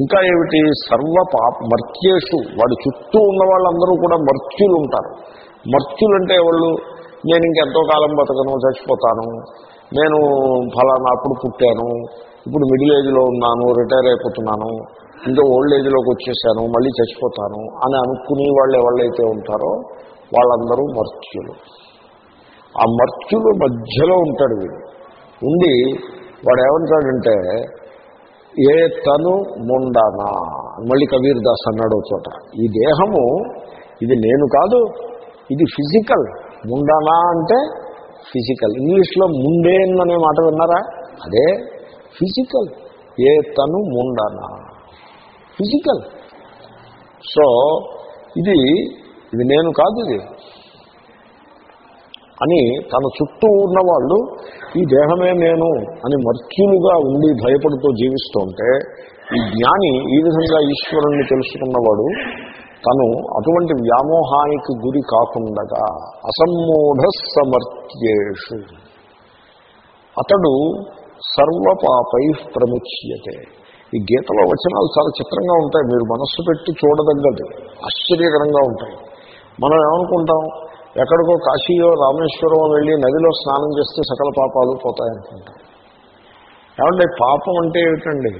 ఇంకా ఏమిటి? సర్వ పాప మర్త్యేషు. వాడి చుట్టూ ఉన్న వాళ్ళందరూ కూడా మర్త్యులు ఉంటారు మర్త్యులు అంటే వాళ్ళు నేను ఇంకెంతో కాలం బతకను చచ్చిపోతాను. నేను ఫలానా అప్పుడు పుట్టాను. ఇప్పుడు మిడిల్ ఏజ్లో ఉన్నాను రిటైర్ అయిపోతున్నాను. ఇంకా ఓల్డ్ ఏజ్లోకి వచ్చేసాను మళ్ళీ చచ్చిపోతాను అని అనుకునే వాళ్ళు ఎవళ్ళైతే ఉంటారో వాళ్ళందరూ మర్త్యులు. ఆ మర్త్యులు మధ్యలో ఉంటాడు వీడు. ఉండి వాడు ఏమంటాడంటే ఏ తను ముండనా? మళ్ళీ కబీర్ దాస్ అన్నాడు చోట. ఈ దేహము ఇది నేను కాదు ఇది ఫిజికల్. ముండనా అంటే ఫిజికల్. ఇంగ్లీష్లో ముండేన్ అనే మాట విన్నారా? అదే ఫిజికల్. ఏ తను ముండనా? ఫిజికల్. సో ఇది ఇది నేను కాదు ఇది. అని తన చుట్టూ ఉన్నవాళ్ళు ఈ దేహమే నేను అని మర్త్యులుగా ఉండి భయపడుతూ జీవిస్తుంటే ఈ జ్ఞాని ఈ విధంగా ఈశ్వరుణ్ణి తెలుసుకున్నవాడు తను అటువంటి వ్యామోహానికి గురి కాకుండగా అసమ్మూఢ సమర్థ్యేషు అతడు సర్వపాపై ప్రముచ్యతే. ఈ గీతలో వచనాలు చాలా చిత్రంగా ఉంటాయి. మీరు మనస్సు పెట్టి చూడదగ్గది ఆశ్చర్యకరంగా ఉంటాయి. మనం ఏమనుకుంటాం? ఎక్కడికో కాశీయో రామేశ్వరం వెళ్ళి నదిలో స్నానం చేస్తే సకల పాపాలు పోతాయనుకుంటారు ఏమంటే పాపం అంటే ఏమిటండి?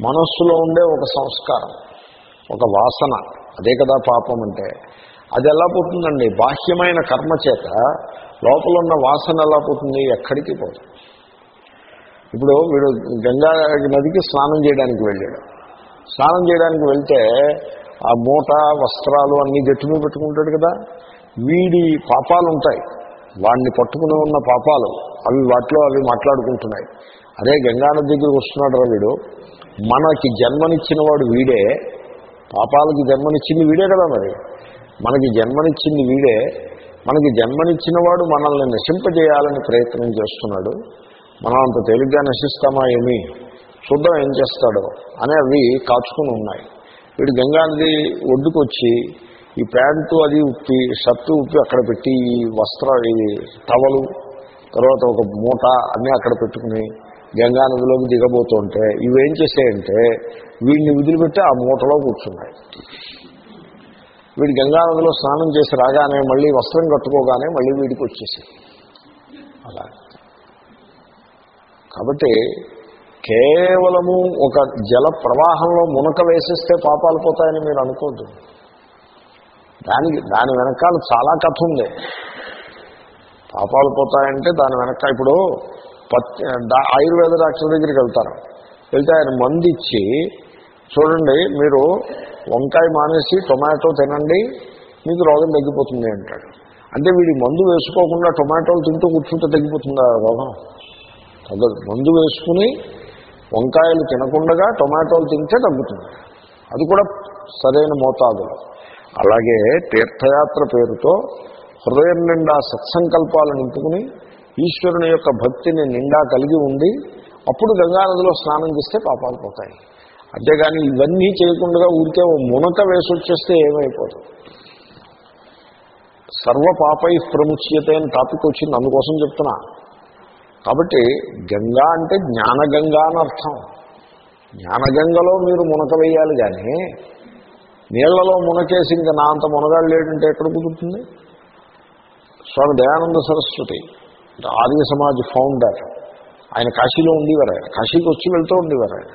మనస్సులో ఉండే ఒక సంస్కారం ఒక వాసన అదే కదా పాపం అంటే. అది ఎలా పోతుందండి? బాహ్యమైన కర్మ చేత లోపల ఉన్న వాసన ఎలా పోతుంది? ఎక్కడికి పోతుంది ఇప్పుడు వీడు గంగా నదికి స్నానం చేయడానికి వెళ్ళాడు. స్నానం చేయడానికి వెళ్తే ఆ మూట వస్త్రాలు అన్నీ గట్టి మీద పెట్టుకుంటాడు కదా. వీడి పాపాలు ఉంటాయి వాడిని పట్టుకుని ఉన్న పాపాలు అవి వాటిలో అవి మాట్లాడుకుంటున్నాయి. అదే గంగానది దగ్గరికి వస్తున్నాడు రా వీడు. మనకి జన్మనిచ్చిన వాడు. వీడే పాపాలకి జన్మనిచ్చింది వీడే కదా మరి. మనకి జన్మనిచ్చింది వీడే. మనకి జన్మనిచ్చిన వాడు మనల్ని నశింపజేయాలని ప్రయత్నం చేస్తున్నాడు. మనం అంత తేలిగ్గా నశిస్తామా ఏమి? చూద్దాం ఏం చేస్తాడో. అని అవి కాచుకుని ఉన్నాయి. వీడు గంగానది ఒడ్డుకొచ్చి ఈ ప్యాంటు అది ఉప్పి షర్టు ఉప్పి అక్కడ పెట్టి ఈ వస్త్ర ఈ టవలు తర్వాత ఒక మూట అన్నీ అక్కడ పెట్టుకుని గంగా నదిలోకి దిగబోతుంటే ఇవేం చేసాయంటే వీడిని వదిలిపెట్టి ఆ మూటలో కూర్చున్నాయి. వీడు గంగా నదిలో స్నానం చేసి రాగానే మళ్ళీ వస్త్రం కట్టుకోగానే మళ్ళీ వీడికి వచ్చేసి అలా. కాబట్టి కేవలము ఒక జల ప్రవాహంలో మునక వేసిస్తే పాపాలు పోతాయని మీరు అనుకోద్దు. దానికి దాని వెనకాల చాలా కథ ఉంది. పాపాలు పోతాయంటే దాని వెనక ఇప్పుడు ఆయుర్వేద డాక్టర్ దగ్గరికి వెళ్తారు. వెళ్తే ఆయన మంది ఇచ్చి చూడండి మీరు వంకాయ మానేసి టొమాటో తినండి మీకు రోగం తగ్గిపోతుంది అంటాడు. అంటే వీడి మందు వేసుకోకుండా టొమాటోలు తింటూ కూర్చుంటే తగ్గిపోతుందా రోగం? తగ్గదు. మందు వేసుకుని వంకాయలు తినకుండా టొమాటోలు తింటే తగ్గుతుంది. అది కూడా సరైన మోతాదులో. అలాగే తీర్థయాత్ర పేరుతో హృదయం నిండా సత్సంకల్పాలు నింపుకుని ఈశ్వరుని యొక్క భక్తిని నిండా కలిగి ఉండి అప్పుడు గంగానదిలో స్నానం చేస్తే పాపాలు పోతాయి. అంతేగాని ఇవన్నీ చేయకుండా ఊరికే ఓ మునక వేసి వచ్చేస్తే ఏమైపోదు. సర్వ పాపై ప్రముచ్యత అని టాపిక్ వచ్చింది అందుకోసం చెప్తున్నా. కాబట్టి గంగా అంటే జ్ఞానగంగా అని అర్థం. జ్ఞానగంగలో మీరు మునక వేయాలి కానీ నీళ్ళలో మునకేసి ఇంకా నా అంత మునగాడు లేడంటే ఎక్కడ కుదురుతుంది? స్వామి దయానంద సరస్వతి ఆర్య సమాజ్ ఫౌండర్ ఆయన కాశీలో ఉండేవారు ఆయన. కాశీకి వచ్చి వెళ్తూ ఉండేవారు ఆయన.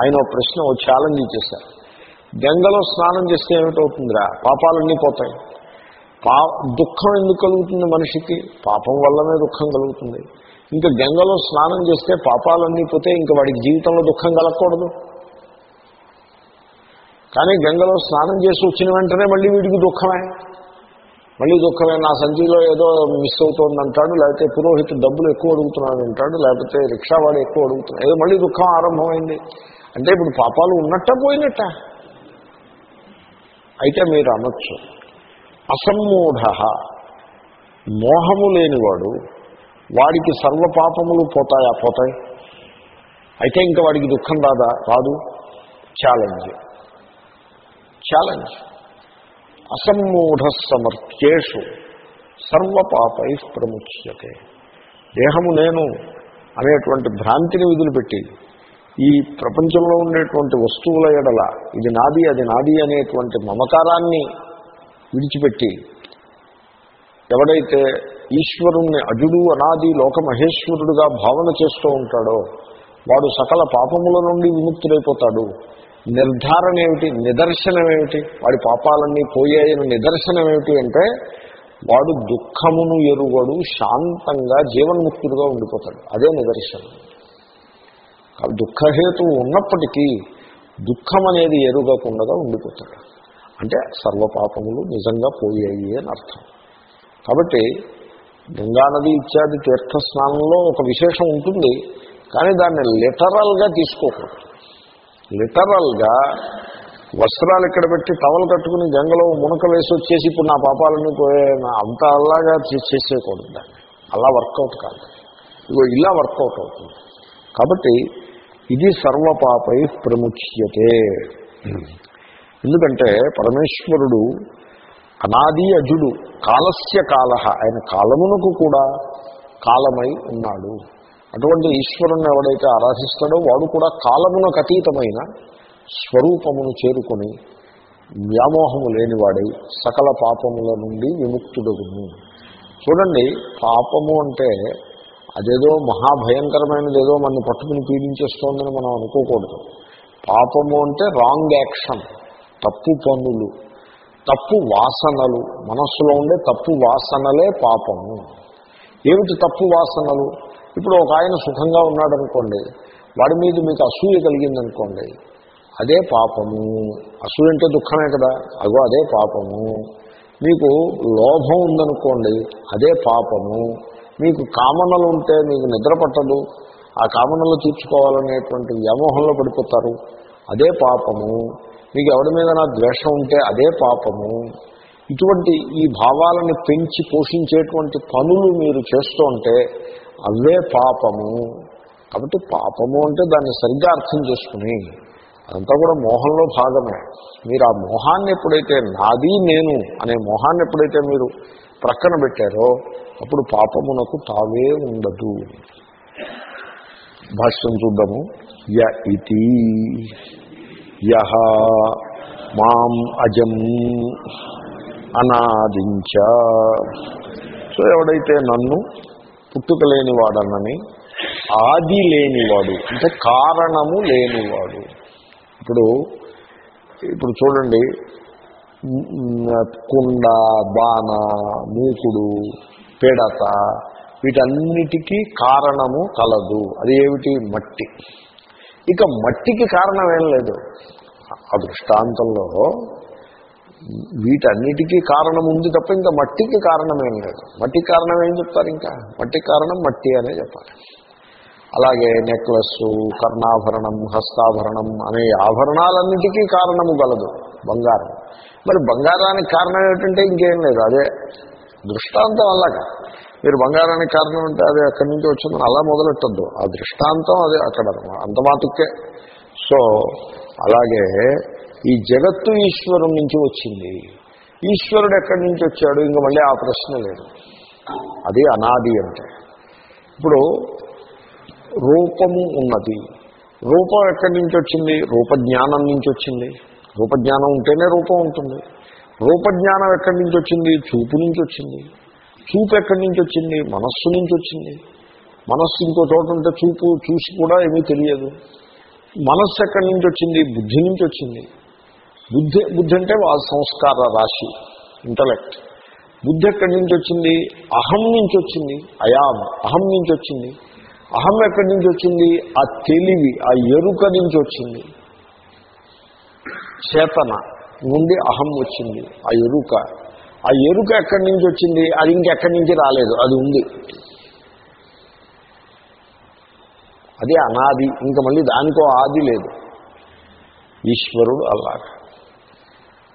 ఆయన ఒక ప్రశ్న ఓ ఛాలెంజ్ ఇచ్చేశారు. గంగలో స్నానం చేస్తే ఏమిటవుతుందిరా? పాపాలన్నీ పోతాయి. పా దుఃఖం ఎందుకు కలుగుతుంది మనిషికి? పాపం వల్లనే దుఃఖం కలుగుతుంది. ఇంకా గంగలో స్నానం చేస్తే పాపాలన్నీ పోతే ఇంకా వాడికి జీవితంలో దుఃఖం కలగకూడదు. కానీ గంగలో స్నానం చేసి వచ్చిన వెంటనే మళ్ళీ వీడికి దుఃఖమే. మళ్ళీ దుఃఖమే నా సంచిలో ఏదో మిస్ అవుతోందంటాడు లేకపోతే పురోహితు డబ్బులు ఎక్కువ అడుగుతున్నాడు అంటాడు లేకపోతే రిక్షావాడు ఎక్కువ అడుగుతున్నాడు. ఏదో మళ్ళీ దుఃఖం ఆరంభమైంది. అంటే ఇప్పుడు పాపాలు ఉన్నట్ట పోయినట్ట. అయితే మీరు అనొచ్చు అసమ్మూఢ మోహము లేనివాడు వాడికి సర్వ పాపములు పోతాయా? పోతాయి. అయితే ఇంకా వాడికి దుఃఖం రాదా? రాదు. ఛాలెంజ్ ఛాలెంజ్ అసమ్మూఢ సమర్థ్యేషు సర్వపాపై ప్రముచ్యతే. దేహము నేను అనేటువంటి భ్రాంతిని విధులుపెట్టి ఈ ప్రపంచంలో ఉండేటువంటి వస్తువుల ఎడల ఇది నాది అది నాది అనేటువంటి మమకారాన్ని విడిచిపెట్టి ఎవడైతే ఈశ్వరుణ్ణి అజుడు అనాది లోకమహేశ్వరుడుగా భావన చేస్తూ ఉంటాడో వాడు సకల పాపముల నుండి విముక్తుడైపోతాడు. నిర్ధారణ ఏమిటి? నిదర్శనం ఏమిటి? వాడి పాపాలన్నీ పోయాయని నిదర్శనం ఏమిటి అంటే వాడు దుఃఖమును ఎరుగడు శాంతంగా జీవన్ముక్తుడుగా ఉండిపోతాడు. అదే నిదర్శనం. కాబట్టి దుఃఖహేతువు ఉన్నప్పటికీ దుఃఖం అనేది ఎరుగకుండా ఉండిపోతాడు. అంటే సర్వపాపములు నిజంగా పోయాయి అని అర్థం. కాబట్టి గంగానది ఇత్యాది తీర్థస్నానంలో ఒక విశేషం ఉంటుంది. కానీ దాన్ని లిటరల్గా తీసుకోకూడదు. లిటరల్గా వస్త్రాలు ఇక్కడ పెట్టి టవల్ కట్టుకుని గంగలో మునక వేసి వచ్చేసి ఇప్పుడు నా పాపాలని పోయే అంత అలాగా చేసేయకూడదు దాన్ని. అలా వర్కౌట్ కాదు. ఇగో ఇలా వర్కౌట్ అవుతుంది. కాబట్టి ఇది సర్వపాపై ప్రముఖ్యతే ఎందుకంటే పరమేశ్వరుడు అనాది అజుడు కాలస్య కాల ఆయన కాలమునకు కూడా కాలమై ఉన్నాడు. అటువంటి ఈశ్వరుణ్ణి ఎవడైతే ఆరాధిస్తాడో వాడు కూడా కాలమునకు అతీతమైన స్వరూపమును చేరుకొని వ్యామోహము లేనివాడై సకల పాపముల నుండి విముక్తుడగును. చూడండి పాపము అంటే అదేదో మహాభయంకరమైనది ఏదో మన పట్టుకుని పీడించేస్తోందని మనం అనుకోకూడదు. పాపము అంటే రాంగ్ యాక్షన్ తప్పు పనులు తప్పు వాసనలు మనస్సులో ఉండే తప్పు వాసనలే పాపము. ఏమిటి తప్పు వాసనలు? ఇప్పుడు ఒక ఆయన సుఖంగా ఉన్నాడనుకోండి వాడి మీద మీకు అసూయ కలిగిందనుకోండి అదే పాపము. అసూయ అంటే దుఃఖమే కదా. అగో అదే పాపము. మీకు లోభం ఉందనుకోండి అదే పాపము. మీకు కామనలు ఉంటే మీకు నిద్ర పట్టదు. ఆ కామనలు తీర్చుకోవాలనేటువంటి వ్యామోహంలో పడిపోతారు. అదే పాపము. మీకు ఎవరి మీద నా ద్వేషం ఉంటే అదే పాపము. ఇటువంటి ఈ భావాలను పెంచి పోషించేటువంటి పనులు మీరు చేస్తూ ఉంటే అవే పాపము. కాబట్టి పాపము అంటే దాన్ని సరిగ్గా అర్థం చేసుకుని అదంతా కూడా మోహంలో భాగమే. మీరు ఆ మోహాన్ని ఎప్పుడైతే నాది నేను అనే మోహాన్ని ఎప్పుడైతే మీరు ప్రక్కన పెట్టారో అప్పుడు పాపమునకు తావే ఉండదు. భాష్యం చూద్దాము. య ఇతి యహ మాం అజం అనాదించ. సో ఎవడైతే నన్ను పుట్టుక లేనివాడనని ఆది లేనివాడు అంటే కారణము లేనివాడు. ఇప్పుడు ఇప్పుడు చూడండి కుండ బాణ మూకుడు పేడత వీటన్నిటికీ కారణము కలదు. అది ఏమిటి? మట్టి. ఇక మట్టికి కారణం ఏం లేదు. ఆ దృష్టాంతంలో వీటన్నిటికీ కారణం ఉంది తప్ప ఇంకా మట్టికి కారణం లేదు. మట్టి కారణం ఏం చెప్తారు ఇంకా? మట్టి కారణం మట్టి అనే చెప్పాలి. అలాగే నెక్లెస్ కర్ణాభరణం హస్తాభరణం అనే ఆభరణాలన్నిటికీ కారణము గలదు బంగారం. మరి బంగారానికి కారణం ఏమిటంటే ఇంకేం లేదు అదే దృష్టాంతం అలాగా. మీరు బంగారానికి కారణం అంటే అది అక్కడి నుంచి వచ్చిందని అలా మొదలెట్టద్దు. ఆ దృష్టాంతం అదే అక్కడ అంత మాతుక్కే. సో అలాగే ఈ జగత్తు ఈశ్వరు నుంచి వచ్చింది. ఈశ్వరుడు ఎక్కడి నుంచి వచ్చాడు? ఇంక మళ్ళీ ఆ ప్రశ్న లేదు. అది అనాది అంటే. ఇప్పుడు రూపము ఉన్నది. రూపం ఎక్కడి నుంచి వచ్చింది? రూపజ్ఞానం నుంచి వచ్చింది. రూపజ్ఞానం ఉంటేనే రూపం ఉంటుంది. రూపజ్ఞానం ఎక్కడి నుంచి వచ్చింది? చూపు నుంచి వచ్చింది. చూపు ఎక్కడి నుంచి వచ్చింది? మనస్సు నుంచి వచ్చింది. మనస్సు ఇంకో చోట ఉంటే చూపు చూసి కూడా ఏమీ తెలియదు. మనస్సు ఎక్కడి నుంచి వచ్చింది? బుద్ధి నుంచి వచ్చింది. బుద్ధి బుద్ధి అంటే వాళ్ళ సంస్కార రాశి ఇంటలెక్ట్ బుద్ధి ఎక్కడి నుంచి వచ్చింది? అహం నుంచి వచ్చింది అయాం. అహం నుంచి వచ్చింది. అహం ఎక్కడి నుంచి వచ్చింది? ఆ తెలివి ఆ ఎరుక నుంచి వచ్చింది. చేతన నుండి అహం వచ్చింది ఆ ఎరుక. ఆ ఎరుక ఎక్కడి నుంచి వచ్చింది? అది ఇంకెక్కడి నుంచి రాలేదు అది ఉంది. అది అనాది ఇంకా మళ్ళీ దానికో ఆది లేదు. ఈశ్వరుడు అలాగా.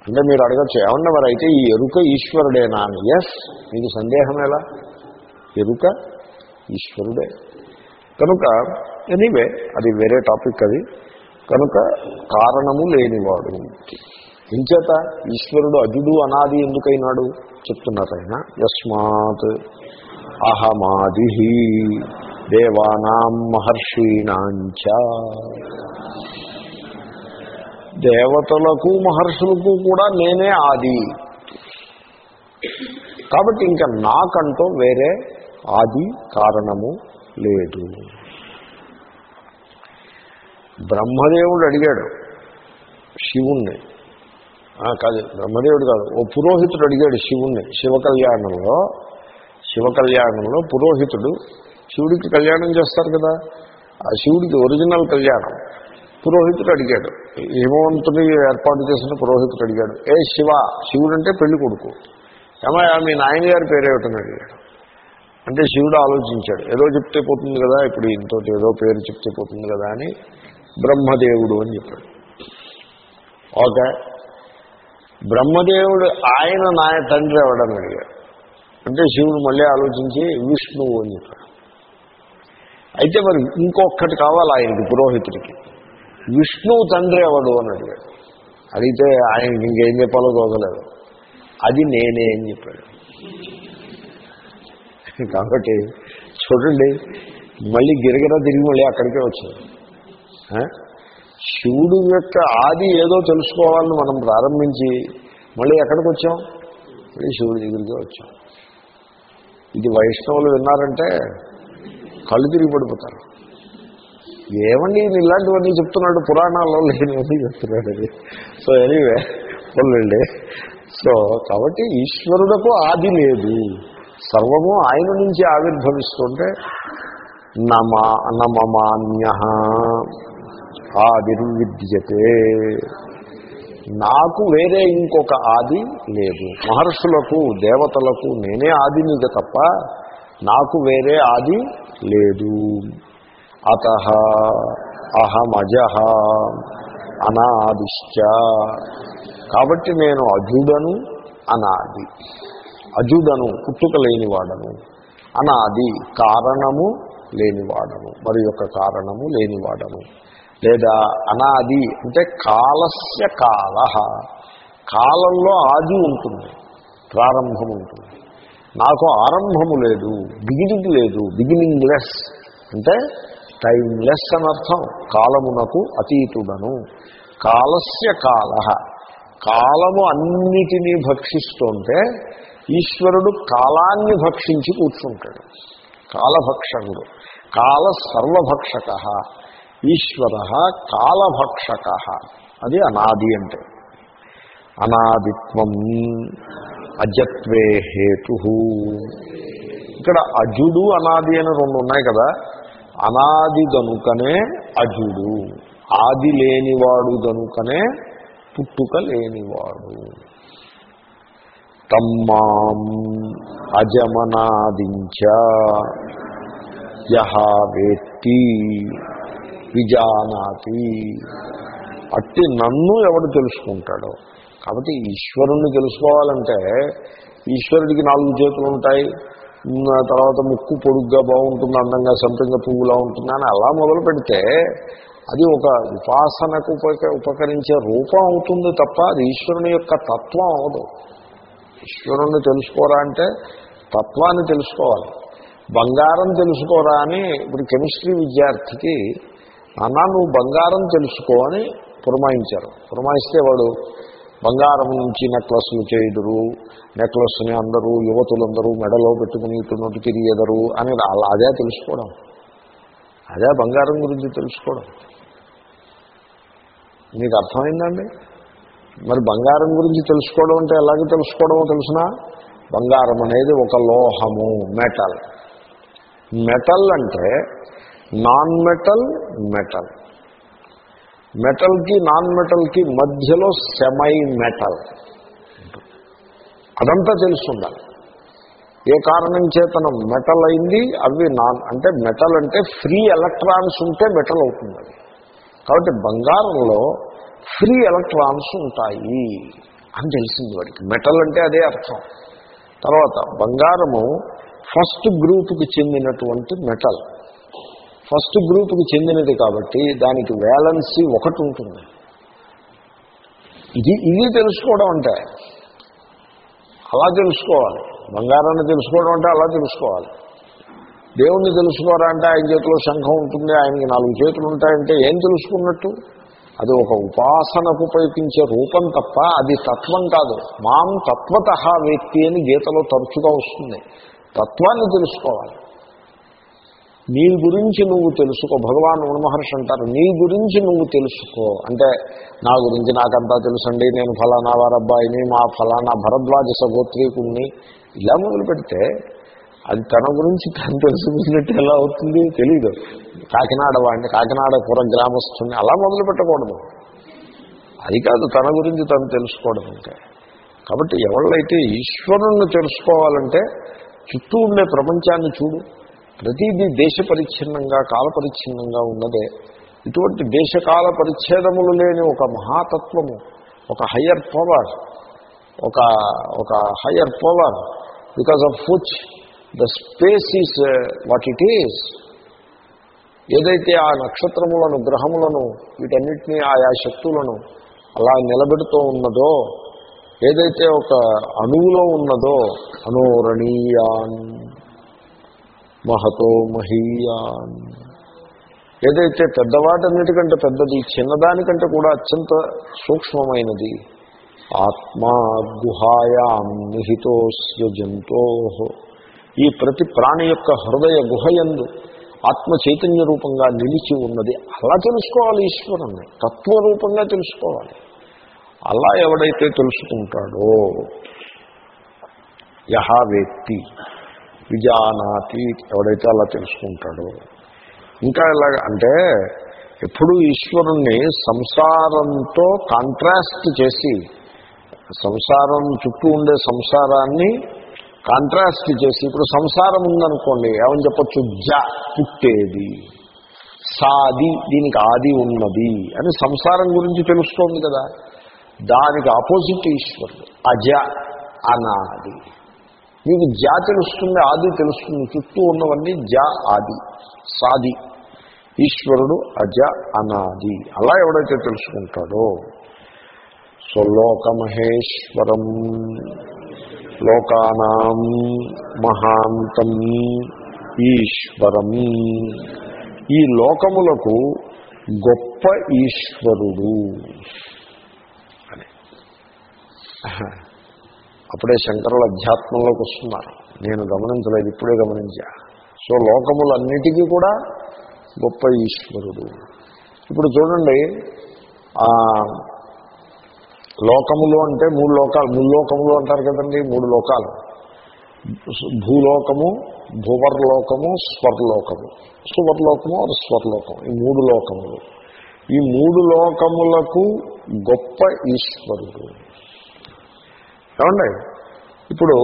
అంటే మీరు అడగచ్చు ఏమన్నా మరి అయితే ఈ ఎరుక ఈశ్వరుడేనా అని. ఎస్ మీకు సందేహం ఎలా? ఎరుక ఈశ్వరుడే. కనుక ఎనీవే అది వేరే టాపిక్ అది. కనుక కారణము లేనివాడు. ఇంచేత ఈశ్వరుడు అజుడు అనాది ఎందుకైనాడు? చెప్తున్నారు ఆయన యస్మాత్ అహమాది దేవానాం మహర్షీణాంచ. దేవతలకు మహర్షులకు కూడా నేనే ఆది. కాబట్టి ఇంకా నాకంటూ వేరే ఆది కారణము లేదు. బ్రహ్మదేవుడు అడిగాడు శివుణ్ణి. కాదు బ్రహ్మదేవుడు కాదు ఓ పురోహితుడు అడిగాడు శివుణ్ణి. శివ కళ్యాణంలో శివ కళ్యాణంలో పురోహితుడు శివుడికి కళ్యాణం చేస్తారు కదా. ఆ శివుడికి ఒరిజినల్ కళ్యాణం. పురోహితుడు అడిగాడు. హిమవంతుని ఏర్పాటు చేసిన పురోహితుడు అడిగాడు. ఏ శివ? శివుడు అంటే పెళ్ళి కొడుకు. ఏమయ్యా మీ నాయన గారి పేరేమిటని అడిగాడు. అంటే శివుడు ఆలోచించాడు. ఏదో చెప్తే పోతుంది కదా ఇప్పుడు ఇంతో ఏదో పేరు చెప్తే పోతుంది కదా అని బ్రహ్మదేవుడు అని చెప్పాడు. ఓకే. బ్రహ్మదేవుడు ఆయన నాయ తండ్రి ఎవడని అడిగాడు. అంటే శివుడు మళ్ళీ ఆలోచించి విష్ణువు అని చెప్పాడు. అయితే మరి ఇంకొకటి కావాలి ఆయనకి పురోహితుడికి. విష్ణువు తండ్రి ఎవడు అని అడిగాడు. అడిగితే ఆయన ఇంకేం చెప్పాలో తోగలేదు అది నేనే అని చెప్పాడు. కాబట్టి చూడండి మళ్ళీ గిరగిర తిరిగి మళ్ళీ అక్కడికే వచ్చింది శివుడు యొక్క ఆది ఏదో తెలుసుకోవాలని మనం ప్రారంభించి మళ్ళీ ఎక్కడికి వచ్చాం? మళ్ళీ శివుడి దగ్గరికి వచ్చాం. ఇది వైష్ణవులు విన్నారంటే కళ్ళు తిరిగి పడిపోతారు. ఏమండి ఈయన ఇలాంటివన్నీ చెప్తున్నాడు? పురాణాల్లో లేనివన్నీ చెప్తున్నాడు అది. సో ఎనీవే పొల్లండి సో కాబట్టి ఈశ్వరుడకు ఆది లేదు. సర్వము ఆయన నుంచి ఆవిర్భవిస్తుంటే నమా నమమాన్య ఆదిర్విద్యతే నాకు వేరే ఇంకొక ఆది లేదు. మహర్షులకు దేవతలకు నేనే ఆదినిగా తప్ప నాకు వేరే ఆది లేదు. అత అహమజ అనాదిశ్చ. కాబట్టి నేను అజుడను అనాది. అజుడను పుట్టుక లేనివాడను. అనాది కారణము లేనివాడను. మరి యొక్క కారణము లేనివాడను. లేదా అనాది అంటే కాలస్య కాల. కాలంలో ఆది ఉంటుంది ప్రారంభం ఉంటుంది. నాకు ఆరంభము లేదు బిగినింగ్ లేదు బిగినింగ్ లెస్ అంటే టైమ్లెస్ అనర్థం. అర్థం కాలమునకు అతీతుడను. కాలస్య కాల. కాలము అన్నిటినీ భక్షిస్తుంటే ఈశ్వరుడు కాలాన్ని భక్షించి కూర్చుంటాడు. కాలభక్షకుడు. కాల సర్వభక్షక. ఈశ్వర కాలభక్షక. అది అనాది అంటే. అనాదిత్వం అజత్వే హేతు. ఇక్కడ అజుడు అనాది అని రెండు ఉన్నాయి కదా. అనాది గనుకనే అజుడు. ఆది లేనివాడు గనుకనే పుట్టుక లేనివాడు. తమ్మాం అజమనాదించ యహ వేత్తి విజానాతి. అట్టి నన్ను ఎవడు తెలుసుకుంటాడో? కాబట్టి ఈశ్వరుణ్ణి తెలుసుకోవాలంటే ఈశ్వరుడికి నాలుగు చేతులు ఉంటాయి తర్వాత ముక్కు పొడుగ్గా బాగుంటుంది అందంగా సంపంగ పువ్వులా ఉంటుంది అని అలా మొదలు పెడితే అది ఒక ఉపాసనకు ఉపక ఉపకరించే రూపం అవుతుంది తప్ప అది ఈశ్వరుని యొక్క తత్వం అవదు ఈశ్వరుణ్ణి తెలుసుకోరా అంటే తత్వాన్ని తెలుసుకోవాలి. బంగారం తెలుసుకోరా అని ఇప్పుడు కెమిస్ట్రీ విద్యార్థికి అన్న నువ్వు బంగారం తెలుసుకో అని పురమాయించారు. పురమాయిస్తే వాడు బంగారం నుంచి నెక్లెస్లు చేయుదురు నెక్లెస్ని అందరూ యువతులందరూ మెడలో పెట్టుకుని ఇటు తిరిగేదరు తిరిగెదరు అని అలా అదే తెలుసుకోవడం. అదే బంగారం గురించి తెలుసుకోవడం. మీకు అర్థమైందండి? మరి బంగారం గురించి తెలుసుకోవడం అంటే ఎలాగే తెలుసుకోవడమో తెలిసినా? బంగారం అనేది ఒక లోహము మెటల్. మెటల్ అంటే నాన్ మెటల్. మెటల్ మెటల్కి నాన్ మెటల్కి మధ్యలో సెమై మెటల్ అదంతా తెలుసుండాలి ఏ కారణం చేతనం మెటల్ అయింది అవి నాన్ అంటే మెటల్ అంటే ఫ్రీ ఎలక్ట్రాన్స్ ఉంటే మెటల్ అవుతుంది అది. కాబట్టి బంగారంలో ఫ్రీ ఎలక్ట్రాన్స్ ఉంటాయి అని తెలిసింది వాడికి. మెటల్ అంటే అదే అర్థం. తర్వాత బంగారము ఫస్ట్ గ్రూప్కి చెందినటువంటి మెటల్ ఫస్ట్ గ్రూప్కి చెందినది కాబట్టి దానికి వ్యాలెన్సీ ఒకటి ఉంటుంది. ఇది ఇది తెలుసుకోవడం అంటే అలా తెలుసుకోవాలి. బంగారాన్ని తెలుసుకోవడం అంటే అలా తెలుసుకోవాలి. దేవుణ్ణి తెలుసుకోరా అంటే ఆయన చేతిలో శంఖం ఉంటుంది ఆయనకి నాలుగు చేతులు ఉంటాయంటే ఏం తెలుసుకున్నట్టు? అది ఒక ఉపాసనకు ఉపయోగించే రూపం తప్ప అది తత్వం కాదు. మాం తత్వత వ్యక్తి అని గీతలో తరచుగా వస్తుంది. తత్వాన్ని తెలుసుకోవాలి. నీ గురించి నువ్వు తెలుసుకో. భగవాన్ మహర్షి అంటారు నీ గురించి నువ్వు తెలుసుకో. అంటే నా గురించి నాకంతా తెలుసండి నేను ఫలానా వారబ్బాయిని మా ఫలానా భరద్వాజ సగోత్రీకుణ్ణి ఇలా మొదలు పెడితే అది తన గురించి తను తెలుసుకున్నట్టు ఎలా అవుతుంది తెలీదు. కాకినాడ వాడిని కాకినాడ పుర గ్రామస్తుని అలా మొదలు పెట్టకూడదు. అది కాదు తన గురించి తను తెలుసుకోవడం అంటే. కాబట్టి ఎవళ్ళైతే ఈశ్వరుణ్ణి తెలుసుకోవాలంటే చుట్టూ ఉండే ప్రపంచాన్ని చూడు. ప్రతిదీ దేశ పరిచ్ఛిన్నంగా కాలపరిచ్ఛిన్నంగా ఉన్నదే. ఇటువంటి దేశకాల పరిచ్ఛేదములు లేని ఒక మహాతత్వము ఒక హయ్యర్ పవర్ ఒక ఒక higher power because of ఫుచ్ the space is what it is ఏదైతే ఆ నక్షత్రములను గ్రహములను వీటన్నిటినీ ఆయా శక్తులను అలా నిలబెడుతూ ఉన్నదో ఏదైతే ఒక అణువులో ఉన్నదో అనోరణీయాన్ మహతో మహీయాన్. ఏదైతే పెద్దవాటన్నిటికంటే పెద్దది చిన్నదానికంటే కూడా అత్యంత సూక్ష్మమైనది ఆత్మా గుహాయాం నిహితోస్య జంతో. ఈ ప్రతి ప్రాణి యొక్క హృదయ గుహయందు ఆత్మ చైతన్య రూపంగా నిలిచి ఉన్నది. అలా తెలుసుకోవాలి ఈశ్వరుణ్ణి. తత్వరూపంగా తెలుసుకోవాలి. అలా ఎవడైతే తెలుసుకుంటాడో యహా వ్యక్తి విజానాతి ఎవడైతే అలా తెలుసుకుంటాడో. ఇంకా ఎలాగ అంటే ఎప్పుడు ఈశ్వరుణ్ణి సంసారంతో కాంట్రాస్ట్ చేసి సంసారం చుట్టూ ఉండే సంసారాన్ని కాంట్రాస్ట్ చేసి ఇప్పుడు సంసారం ఉందనుకోండి ఏమని చెప్పచ్చు? జ పుట్టేది. సాది దీనికి ఆది ఉన్నది అని సంసారం గురించి తెలుస్తోంది కదా. దానికి ఆపోజిట్ ఈశ్వరుడు అజ అనాది. మీకు జా తెలుస్తుంది ఆది తెలుస్తుంది. చుట్టూ ఉన్నవన్నీ జ ఆది సాది. ఈశ్వరుడు అజ అనాది. అలా ఎవడైతే తెలుసుకుంటాడో సో లోకమహేశ్వరం లోకానాం మహాంతం ఈశ్వరం. ఈ లోకములకు గొప్ప ఈశ్వరుడు. అని. అప్పుడే శంకరుల అధ్యాత్మంలోకి వస్తున్నారు. నేను గమనించలేదు ఇప్పుడే గమనించా. సో లోకములన్నిటికీ కూడా గొప్ప ఈశ్వరుడు. ఇప్పుడు చూడండి లోకములు అంటే మూడు లోకాలు. మూడు లోకములు అంటారు కదండి మూడు లోకాలు. భూలోకము భువర్లోకము స్వర్లోకము. సువర్లోకము అది స్వర్లోకం ఈ మూడు లోకములు. ఈ మూడు లోకములకు గొప్ప ఈశ్వరుడు. ఏమండి? ఇప్పుడు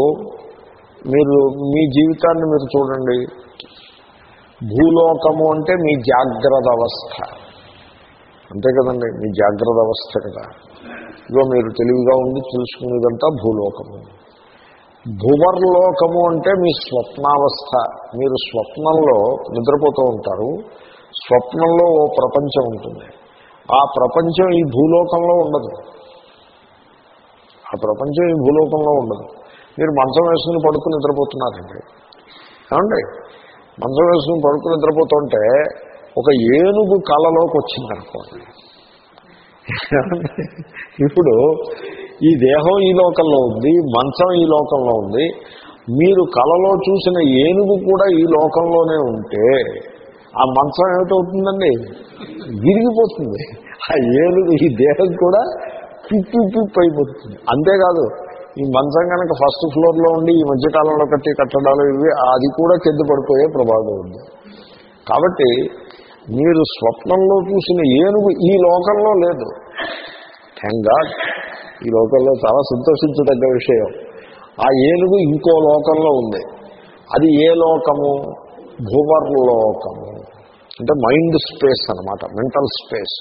మీరు మీ జీవితాన్ని మీరు చూడండి. భూలోకము అంటే మీ జాగ్రత్త అవస్థ. అంతే కదండి మీ జాగ్రత్త అవస్థ కదా. ఇదో మీరు తెలివిగా ఉండి చూసుకునేదంతా భూలోకము. భువర్లోకము అంటే మీ స్వప్నావస్థ. మీరు స్వప్నంలో నిద్రపోతూ ఉంటారు. స్వప్నంలో ఓ ప్రపంచం ఉంటుంది. ఆ ప్రపంచం ఈ భూలోకంలో ఉండదు. ఆ ప్రపంచం ఈ భూలోకంలో ఉండదు. మీరు మంచం వేసుకుని పడుకుని నిద్రపోతున్నారండి. ఏమండి? మంచం వేసుకుని పడుకుని నిద్రపోతుంటే ఒక ఏనుగు కళలోకి వచ్చిందనుకోండి. ఇప్పుడు ఈ దేహం ఈ లోకంలో ఉంది మంచం ఈ లోకంలో ఉంది. మీరు కళలో చూసిన ఏనుగు కూడా ఈ లోకంలోనే ఉంటే ఆ మంచం ఏమిటవుతుందండి? విరిగిపోతుంది. ఆ ఏనుగు ఈ దేహం కూడా పిప్పి అయిపోతుంది అంతేకాదు ఈ మంచం కనుక ఫస్ట్ ఫ్లోర్లో ఉండి ఈ మధ్యకాలంలో కట్టి కట్టడాలు ఇవి అది కూడా కింద పడిపోయే ప్రభావం ఉంది. కాబట్టి మీరు స్వప్నంలో చూసిన ఏనుగు ఈ లోకంలో లేదు. థ్యాంక్ ఈ లోకంలో చాలా సంతోషించదగ్గ విషయం. ఆ ఏనుగు ఇంకో లోకంలో ఉంది. అది ఏ లోకము? భూవర్లోకము. అంటే మైండ్ స్పేస్ అనమాట మెంటల్ స్పేస్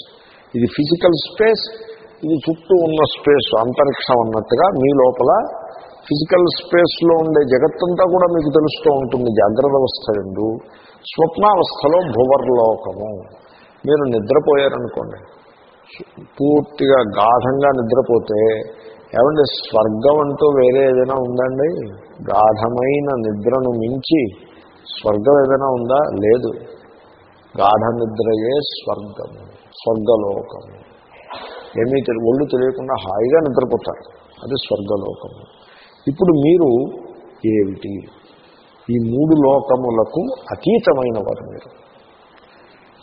ఇది ఫిజికల్ స్పేస్ ఇది చుట్టూ ఉన్న స్పేస్ అంతరిక్షం అన్నట్టుగా మీ లోపల ఫిజికల్ స్పేస్లో ఉండే జగత్తంతా కూడా మీకు తెలుస్తూ ఉంటుంది. జాగ్రత్త అవస్థ ఎందు స్వప్నావస్థలో భువర్లోకము. మీరు నిద్రపోయారనుకోండి. పూర్తిగా గాఢంగా నిద్రపోతే ఏమంటే స్వర్గం అంటూ వేరే ఏదైనా ఉందండి? గాఢమైన నిద్రను మించి స్వర్గం ఏదైనా ఉందా? లేదు. గాఢ నిద్రయే స్వర్గము స్వర్గలోకము. ఏమీ తెలి ఒళ్ళు తెలియకుండా హాయిగా నిద్రపోతారు. అది స్వర్గలోకము ఇప్పుడు మీరు ఏమిటి? ఈ మూడు లోకములకు అతీతమైన వారు మీరు.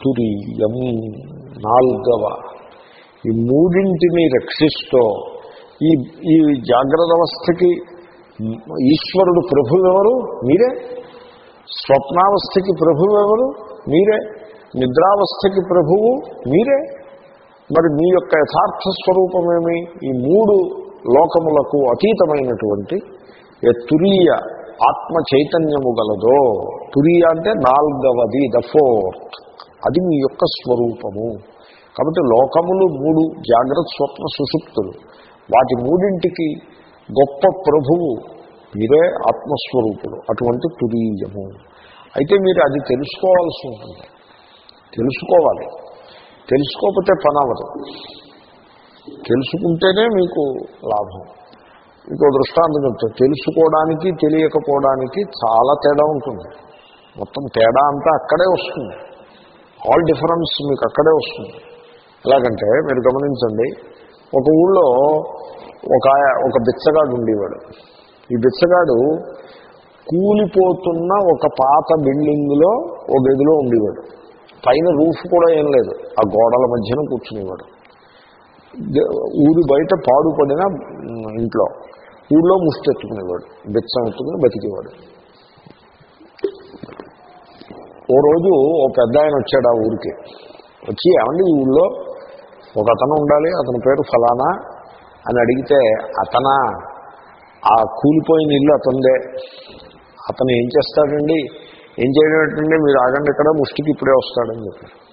తురియం నాల్గవ. ఈ మూడింటిని రక్షిస్తూ ఈ ఈ జాగ్రత్త అవస్థకి ఈశ్వరుడు ప్రభువెవరు? మీరే. స్వప్నావస్థకి ప్రభువు ఎవరు మీరే. నిద్రావస్థకి ప్రభువు? మీరే. మరి మీ యొక్క యథార్థ స్వరూపమేమి? ఈ మూడు లోకములకు అతీతమైనటువంటి ఏ తురీయ ఆత్మ చైతన్యము గలదో తురీయ అంటే నాల్గవది ద ఫోర్త్ అది మీ యొక్క స్వరూపము. కాబట్టి లోకములు మూడు జాగ్రత్త స్వప్న సుషుప్తులు వాటి మూడింటికి గొప్ప ప్రభువు మీరే ఆత్మస్వరూపులు. అటువంటి తురీయము అయితే మీరు అది తెలుసుకోవాల్సి ఉంటుంది. తెలుసుకోవాలి. తెలుసుకోకపోతే పని అవ్వదు. తెలుసుకుంటేనే మీకు లాభం. ఇంకో దృష్టాంతం చెప్తా తెలుసుకోవడానికి తెలియకపోవడానికి చాలా తేడా ఉంటుంది. మొత్తం తేడా అంతా అక్కడే వస్తుంది. ఆల్ డిఫరెన్స్ మీకు అక్కడే వస్తుంది. ఎలాగంటే మీరు గమనించండి ఒక ఊళ్ళో ఒక ఒక బిచ్చగాడు ఉండేవాడు. ఈ బిచ్చగాడు కూలిపోతున్న ఒక పాత బిల్డింగ్లో ఒక గదిలో ఉండేవాడు. పైన రూఫ్ కూడా ఏం లేదు. ఆ గోడల మధ్యన కూర్చునేవాడు. ఊరి బయట పాడుపడిన ఇంట్లో. ఊళ్ళో ముష్టెత్తుకునేవాడు. బిచ్చం ఎత్తుకుని బతికేవాడు. ఓ రోజు ఓ పెద్ద ఆయన వచ్చాడు ఆ ఊరికి. వచ్చి ఏమండి ఈ ఊళ్ళో ఒక అతను ఉండాలి అతని పేరు ఫలానా? అని అడిగితే అతన? ఆ కూలిపోయిన ఇల్లు అతందే అతను ఏం చేస్తాడండి? ఏం చేయడం ఏంటంటే మీరు ఆగండి ఇక్కడ ముష్టికి ఇప్పుడే వస్తాడని చెప్పారు.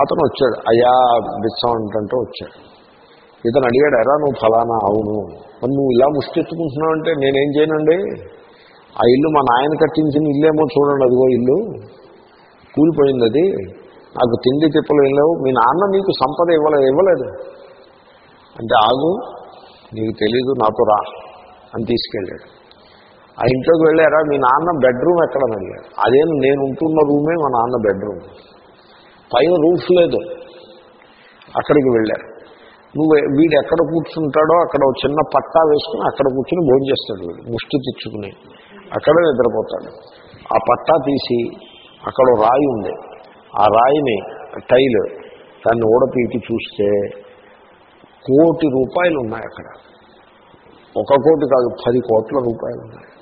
అతను వచ్చాడు. అయ్యా బిత్సం అంటంటే వచ్చాడు. ఇతను అడిగాడు ఎరా నువ్వు ఫలానా? అవును. మరి నువ్వు ఇలా ముష్టి ఎత్తుకుంటున్నావు అంటే నేనేం చేయనండి? ఆ ఇల్లు మా నాయన కట్టించిన ఇల్లేమో చూడండి అదిగో ఇల్లు. కూలిపోయింది అది. నాకు తిండి తిప్పలు ఏం లేవు. మీ నాన్న నీకు సంపద ఇవ్వలేదు ఇవ్వలేదు. అంటే ఆగు నీకు తెలీదు నాతో రా. అని తీసుకెళ్ళాడు. ఆ ఇంట్లోకి వెళ్ళారా? మీ నాన్న బెడ్రూమ్ ఎక్కడని అడిగాడు. అదేం నేను ఉంటున్న రూమే మా నాన్న బెడ్రూమ్. పైన రూఫ్ లేదు. అక్కడికి వెళ్ళారు. నువ్వు వీడు ఎక్కడ కూర్చుంటాడో అక్కడ చిన్న పట్టా వేసుకుని అక్కడ కూర్చుని భోజనం చేస్తాడు వీడు. ముష్టి తెచ్చుకుని అక్కడే నిద్రపోతాడు. ఆ పట్టా తీసి అక్కడ రాయి ఉంది. ఆ రాయిని టైల్ దాన్ని ఓడపీకి చూస్తే కోటి రూపాయలు ఉన్నాయి అక్కడ. ఒక కోటి కాదు పది కోట్ల రూపాయలు ఉన్నాయి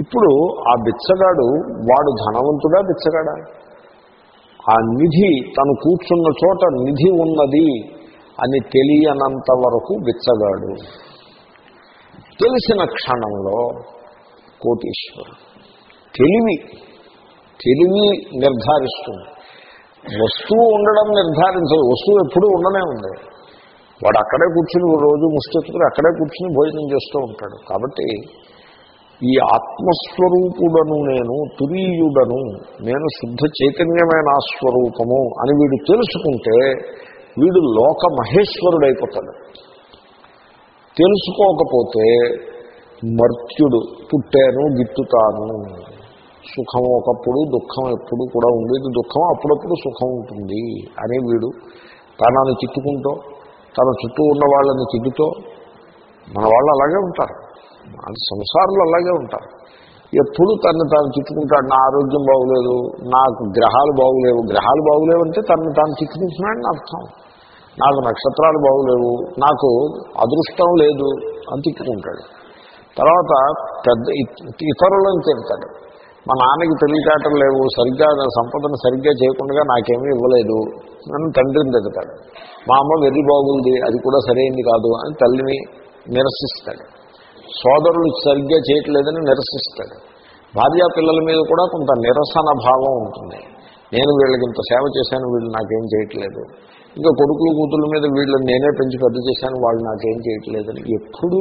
ఇప్పుడు ఆ బిచ్చగాడు వాడు ధనవంతుడా బిచ్చగాడా? ఆ నిధి తను కూర్చున్న చోట నిధి ఉన్నది అని తెలియనంత వరకు బిచ్చగాడు. తెలిసిన క్షణంలో కోటీశ్వరుడు తెలివి తెలివి నిర్ధారిస్తుంది. వస్తువు ఉండడం నిర్ధారించదు వస్తువు ఎప్పుడూ ఉండనే ఉంది. వాడు అక్కడే కూర్చుని రోజు ముష్టెత్తుకుని అక్కడే కూర్చుని భోజనం చేస్తూ ఉంటాడు. కాబట్టి ఈ ఆత్మస్వరూపుడను నేను తురీయుడను నేను శుద్ధ చైతన్యమైన ఆ స్వరూపము అని వీడు తెలుసుకుంటే వీడు లోక మహేశ్వరుడైపోతాడు. తెలుసుకోకపోతే మర్త్యుడు పుట్టాను గిట్టుతాను సుఖం ఒకప్పుడు దుఃఖం ఎప్పుడు కూడా ఉండేది. దుఃఖం అప్పుడప్పుడు సుఖం ఉంటుంది అని వీడు తనని తిట్టుకుంటూ తన చుట్టూ ఉన్న వాళ్ళని తిట్టుతో మన వాళ్ళు అలాగే ఉంటారు. సంసారంలో అలాగే ఉంటారు. ఎప్పుడు తను తాను తిట్టుకుంటాడు నా ఆరోగ్యం బాగులేదు నాకు గ్రహాలు బాగులేవు. గ్రహాలు బాగులేవంటే తను తాను తిట్టుకుంటున్నాడని అర్థం. నాకు నక్షత్రాలు బాగులేవు నాకు అదృష్టం లేదు అని తిట్టుకుంటాడు. తర్వాత పెద్ద ఇతరులను తిడతాడు. మా నాన్నకి తెలివితేటలు లేవు సరిగ్గా సంపదను సరిగ్గా చేయకుండా నాకేమీ ఇవ్వలేదు నన్ను తండ్రిని తిడతాడు. మా అమ్మ వెర్రి బాగుంది అది కూడా సరైంది కాదు అని తల్లిని నిరసిస్తాడు. సోదరులు సరిగ్గా చేయట్లేదని నిరసిస్తాడు. భార్యా పిల్లల మీద కూడా కొంత నిరసన భావం ఉంటుంది. నేను వీళ్ళకి ఇంత సేవ చేశాను వీళ్ళు నాకేం చేయట్లేదు. ఇంకా కొడుకులు కూతుళ్ళ మీద వీళ్ళని నేనే పెంచి పెద్ద చేశాను వాళ్ళు నాకేం చేయట్లేదని ఎప్పుడూ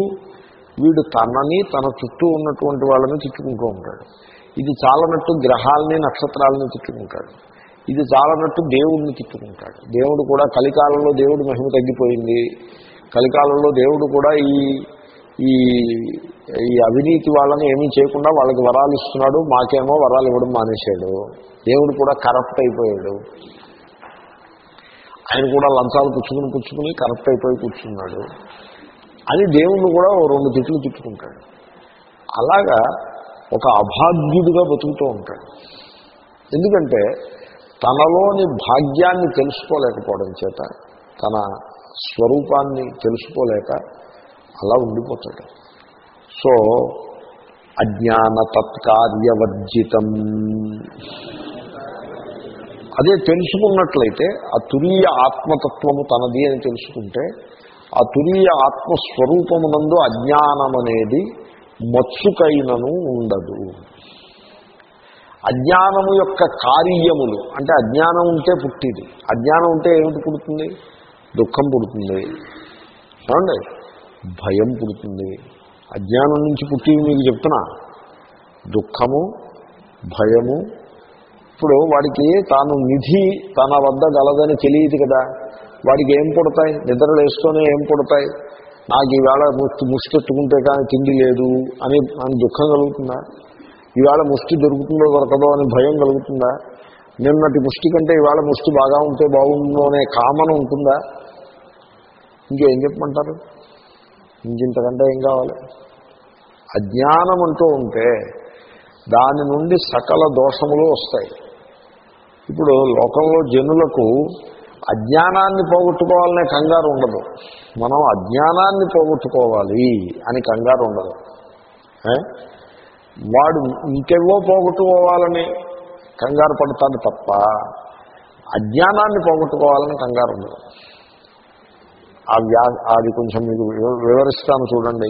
వీడు తనని తన చుట్టూ ఉన్నటువంటి వాళ్ళని తిట్టుకుంటూ ఉంటాడు. ఇది చాలనట్టు గ్రహాలని నక్షత్రాలని తిట్టుకుంటాడు. ఇది చాలనట్టు దేవుడిని తిట్టుకుంటాడు. దేవుడు కూడా కలికాలంలో దేవుడు మహిమ తగ్గిపోయింది. కలికాలంలో దేవుడు కూడా ఈ ఈ ఈ అవినీతి వాళ్ళని ఏమీ చేయకుండా వాళ్ళకి వరాలు ఇస్తున్నాడు మాకేమో వరాలు ఇవ్వడం మానేశాడు. దేవుడు కూడా కరప్ట్ అయిపోయాడు. ఆయన కూడా లంచాలు పుచ్చుకుని పుచ్చుకుని కరప్ట్ అయిపోయి కూర్చున్నాడు. అని దేవుణ్ణి కూడా ఓ రెండు తిట్లు తిట్టుకుంటాడు. అలాగా ఒక అభాగ్యుడిగా బతుకుతూ ఉంటాడు. ఎందుకంటే తనలోని భాగ్యాన్ని తెలుసుకోలేకపోవడం చేత తన స్వరూపాన్ని తెలుసుకోలేక అలా ఉండిపోతాడు. సో అజ్ఞాన తత్కార్యవర్జితం అదే తెలుసుకున్నట్లయితే ఆ తురీయ ఆత్మతత్వము తనది అని తెలుసుకుంటే ఆ తురీయ ఆత్మస్వరూపమునందు అజ్ఞానం అనేది మత్సుకైనను ఉండదు. అజ్ఞానము యొక్క కార్యములు అంటే అజ్ఞానం ఉంటే పుట్టిది. అజ్ఞానం ఉంటే ఏమిటి పుడుతుంది? దుఃఖం పుడుతుంది. ఏమండి? భయం పుడుతుంది. అజ్ఞానం నుంచి పుట్టి మీకు చెప్తున్నా. దుఃఖము భయము ఇప్పుడు వాడికి తాను నిధి తన వద్ద గలదని తెలియదు కదా. వాడికి ఏం పుడతాయి? నిద్రలు వేస్తూనే ఏం పుడతాయి? నాకు ఈవేళ ముష్టి ముష్టెత్తుకుంటే కానీ తిండి లేదు అని అని దుఃఖం కలుగుతుందా? ఈవేళ ముష్టి దొరుకుతుందో దొరకదో అని భయం కలుగుతుందా? నిన్నటి ముష్టి కంటే ఈవేళ ముష్టి బాగా ఉంటే బాగుందో అనే కామన ఉంటుందా? ఇంకేం చెప్పమంటారు? ఇంకింతకంటే ఏం కావాలి? అజ్ఞానం అంటూ ఉంటే దాని నుండి సకల దోషములు వస్తాయి. ఇప్పుడు లోకంలో జనులకు అజ్ఞానాన్ని పోగొట్టుకోవాలనే కంగారు ఉండదు. మనం అజ్ఞానాన్ని పోగొట్టుకోవాలి అని కంగారు ఉండదు. వాడు ఇంకెవో పోగొట్టుకోవాలని కంగారు పడతాడు తప్ప అజ్ఞానాన్ని పోగొట్టుకోవాలని కంగారు ఉండదు. ఆ వ్యా అది కొంచెం మీకు వివ- వివరిస్తాను చూడండి.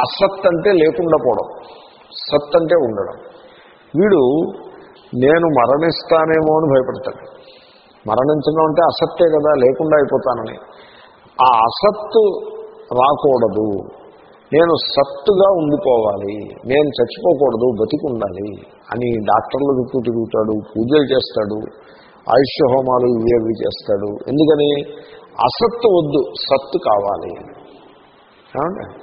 అసత్ అంటే లేకుండా పోవడం సత్ అంటే ఉండడం. వీడు నేను మరణిస్తానేమో అని భయపడతాడు. మరణించడం అంటే అసత్తే కదా లేకుండా అయిపోతానని. ఆ అసత్తు రాకూడదు. నేను సత్తుగా ఉండిపోవాలి. నేను చచ్చిపోకూడదు బతికి ఉండాలి అని డాక్టర్లు చుట్టూ తిరుగుతాడు పూజలు చేస్తాడు ఆయుష్య హోమాలు ఇవి అవి చేస్తాడు. ఎందుకని? అసత్తు వద్దు సత్తు కావాలి. ఏమండి?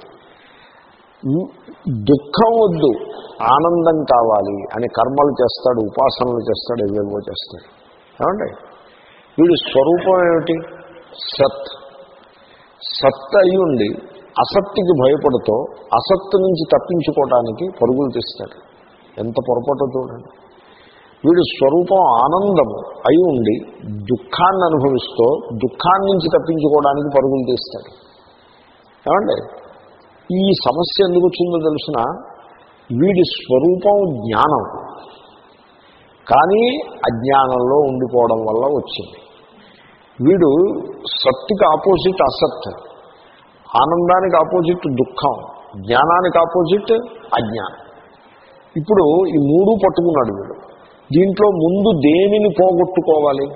దుఃఖం వద్దు ఆనందం కావాలి అని కర్మలు చేస్తాడు ఉపాసనలు చేస్తాడు ఏవేవో చేస్తాడు. ఏమండి? వీడి స్వరూపం ఏమిటి? సత్. సత్ అయి ఉండి అసత్తుకి భయపడుతూ అసత్తు నుంచి తప్పించుకోవడానికి పరుగులు తీస్తాడు. ఎంత పొరపాటు చూడండి. వీడి స్వరూపం ఆనందము అయి ఉండి దుఃఖాన్ని అనుభవిస్తూ దుఃఖాన్ని నుంచి తప్పించుకోవడానికి పరుగులు తీస్తాడు. ఏమండి? ఈ సమస్య ఎందుకు వచ్చిందో తెలిసిన వీడి స్వరూపం జ్ఞానం. కానీ అజ్ఞానంలో ఉండిపోవడం వల్ల వచ్చింది. వీడు సత్తుకి ఆపోజిట్ అసత్. ఆనందానికి ఆపోజిట్ దుఃఖం. జ్ఞానానికి ఆపోజిట్ అజ్ఞానం. ఇప్పుడు ఈ మూడు పట్టుకున్నాడు వీడు. దీంట్లో ముందు దేనిని పోగొట్టుకోవాలి?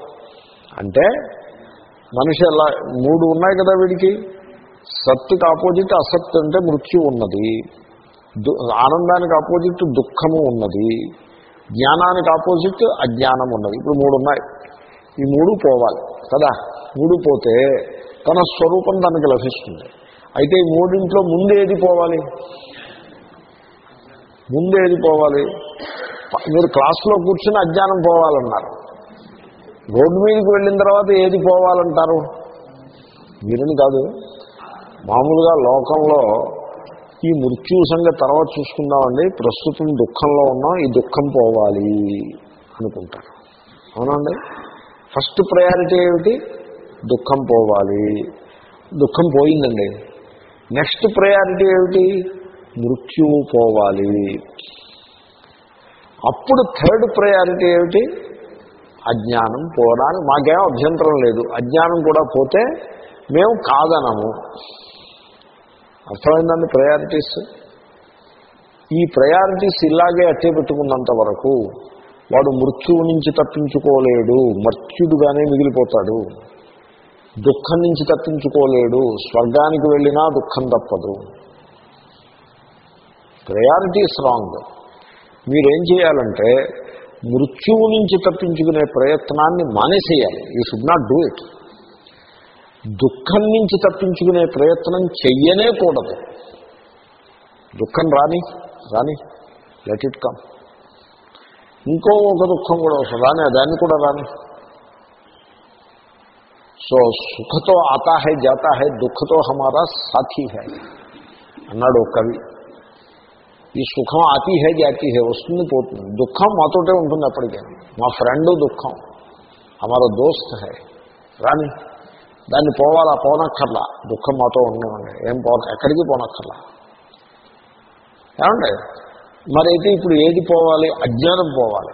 అంటే మనిషి ఎలా మూడు ఉన్నాయి కదా వీడికి. సత్తుకి ఆపోజిట్ అసత్ అంటే మృత్యు ఉన్నది. దు- ఆనందానికి ఆపోజిట్ దుఃఖము ఉన్నది. జ్ఞానానికి ఆపోజిట్ అజ్ఞానం ఉన్నది. ఇప్పుడు మూడు ఉన్నాయి. ఈ మూడు పోవాలి కదా? మూడు పోతే తన స్వరూపం తనకి లభిస్తుంది. అయితే ఈ మూడింట్లో ముందు ఏది పోవాలి? ముందు ఏది పోవాలి? మీరు క్లాస్లో కూర్చుని అజ్ఞానం పోవాలన్నారు. రోడ్డు మీదకి వెళ్ళిన తర్వాత ఏది పోవాలంటారు? మీరని కాదు. మామూలుగా లోకంలో ఈ మృత్యు సంగతి తర్వాత చూసుకుందామండి. ప్రస్తుతం దుఃఖంలో ఉన్నాం ఈ దుఃఖం పోవాలి అనుకుంటారు. అవునండి ఫస్ట్ ప్రయారిటీ ఏమిటి? దుఃఖం పోవాలి. దుఃఖం పోయిందండి. నెక్స్ట్ ప్రయారిటీ ఏమిటి? మృత్యువు పోవాలి. అప్పుడు థర్డ్ ప్రయారిటీ ఏమిటి? అజ్ఞానం పోవడానికి మాకేం అభ్యంతరం లేదు. అజ్ఞానం కూడా పోతే మేము కాదనము. అర్థమైందండి ప్రయారిటీస్ ఈ ప్రయారిటీస్ ఇలాగే అట్టే పెట్టుకున్నంత వరకు వాడు మృత్యువు నుంచి తప్పించుకోలేడు. మర్త్యుడుగానే మిగిలిపోతాడు. దుఃఖం నుంచి తప్పించుకోలేడు. స్వర్గానికి వెళ్ళినా దుఃఖం తప్పదు. ప్రయారిటీస్ రాంగ్ మీరేం చేయాలంటే మృత్యువు నుంచి తప్పించుకునే ప్రయత్నాన్ని మానేసేయాలి. You should not do it దుఃఖం నుంచి తప్పించుకునే ప్రయత్నం చెయ్యనే కూడదు దుఃఖం రాని రాని లెట్ ఇట్ కమ్ ఇంకో ఒక దుఃఖం కూడా వస్తుంది. రాని దాన్ని కూడా రాని. సో సుఖతో ఆతా హై జాతా హై దుఃఖతో హమారా సాథీ హై అన్నాడు ఒక కవి. ఈ సుఖం ఆతి హే జాతి హే వస్తుంది పోతుంది. దుఃఖం మాతోటే ఉంటుంది అప్పటికే. మా ఫ్రెండ్ దుఃఖం. అమరో దోస్త్ హై. రాని దాన్ని పోవాలా పోనక్కర్లా. దుఃఖం మాతో ఉండమండి ఏం పోన ఎక్కడికి పోనక్కర్లా. ఏమండి? మరైతే ఇప్పుడు ఏది పోవాలి? అజ్ఞానం పోవాలి.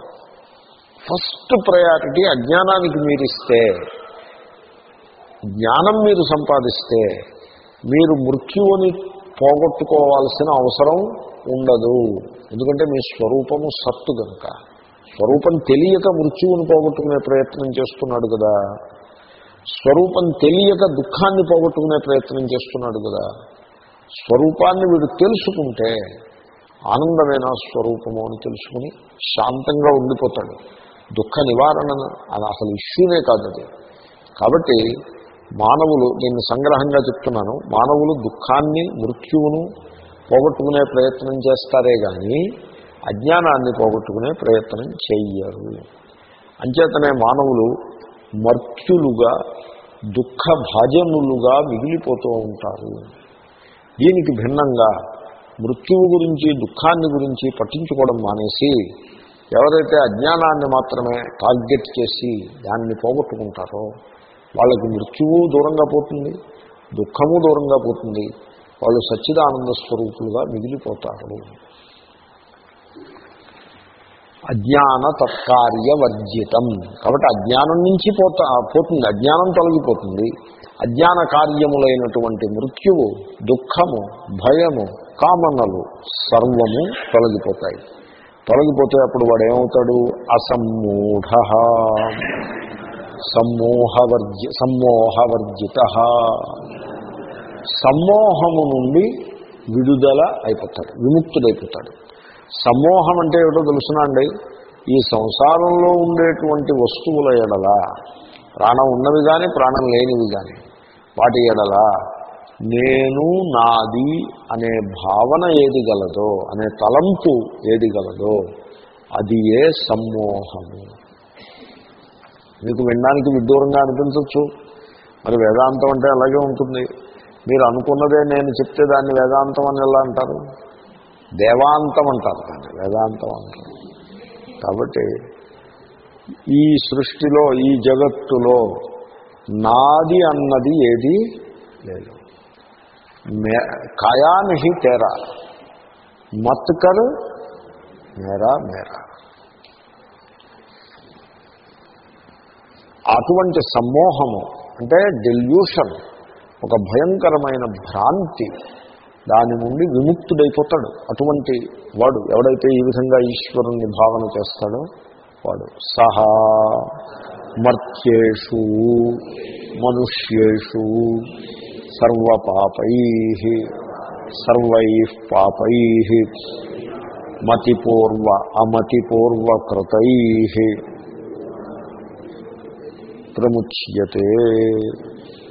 ఫస్ట్ ప్రయారిటీ అజ్ఞానానికి మీరిస్తే జ్ఞానం మీరు సంపాదిస్తే మీరు మృత్యువుని పోగొట్టుకోవాల్సిన అవసరం ఉండదు. ఎందుకంటే మీ స్వరూపము సత్తు కనుక స్వరూపం తెలియక మృత్యువుని పోగొట్టుకునే ప్రయత్నం చేస్తున్నాడు కదా. స్వరూపం తెలియక దుఃఖాన్ని పోగొట్టుకునే ప్రయత్నం చేస్తున్నాడు కదా. స్వరూపాన్ని వీడు తెలుసుకుంటే ఆనందమైన స్వరూపము అని తెలుసుకుని శాంతంగా ఉండిపోతాడు. దుఃఖ నివారణ అది అసలు ఇష్యూనే కాదు అది. కాబట్టి మానవులు నేను సంగ్రహంగా చెప్తున్నాను మానవులు దుఃఖాన్ని మృత్యువును పోగొట్టుకునే ప్రయత్నం చేస్తారే కానీ అజ్ఞానాన్ని పోగొట్టుకునే ప్రయత్నం చెయ్యరు. అంచేతనే మానవులు మర్త్యులుగా దుఃఖ భాజనులుగా మిగిలిపోతూ ఉంటారు. దీనికి భిన్నంగా మృత్యువు గురించి దుఃఖాన్ని గురించి పట్టించుకోవడం మానేసి ఎవరైతే అజ్ఞానాన్ని మాత్రమే టార్గెట్ చేసి దాన్ని పోగొట్టుకుంటారో వాళ్ళకి మృత్యువు దూరంగా పోతుంది దుఃఖము దూరంగా పోతుంది వాళ్ళు సచ్చిదానంద స్వరూపులుగా మిగిలిపోతారు. అజ్ఞాన తత్కార్య వర్జితం. కాబట్టి అజ్ఞానం నుంచి పోతా పోతుంది అజ్ఞానం తొలగిపోతుంది. అజ్ఞాన కార్యములైనటువంటి మృత్యువు దుఃఖము భయము కామనలు సర్వము తొలగిపోతాయి. తొలగిపోతే అప్పుడు వాడు ఏమవుతాడు అసమ్మూఢ. సమ్మోహవర్జి సమ్మోహవర్జిత. సమ్మోహము నుండి విడుదల అయిపోతాడు విముక్తుడైపోతాడు. సమ్మోహం అంటే ఏమిటో తెలుసునండి ఈ సంసారంలో ఉండేటువంటి వస్తువుల ఎడల ప్రాణం ఉన్నవి కానీ ప్రాణం లేనివి కానీ వాటి ఎడల నేను నాది అనే భావన ఏది గలదో అనే తలంపు ఏది గలదో అది ఏ సమ్మోహము మీకు వినడానికి విదూరంగా అనిపించవచ్చు మరి వేదాంతం అంటే అలాగే ఉంటుంది. మీరు అనుకున్నదే నేను చెప్తే దాన్ని వేదాంతం అని ఎలా అంటారు? దేవాంతం అంటారు దాన్ని వేదాంతం అంటారు. కాబట్టి ఈ సృష్టిలో ఈ జగత్తులో నాది అన్నది ఏది లేదు. మే కాయానిహి తేరా. మత్కర్ మేరా మేరా. అటువంటి సమ్మోహము అంటే డెల్యూషన్ ఒక భయంకరమైన భ్రాంతి దాని నుండి విముక్తుడైపోతాడు. అటువంటి వాడు ఎవడైతే ఈ విధంగా ఈశ్వరుణ్ణి భావన చేస్తాడో వాడు సహా మర్త్యేషు మనుష్యేషు సర్వపాపై సర్వై పాపై మతిపూర్వ అమతిపూర్వకృతై ప్రముచ్యతే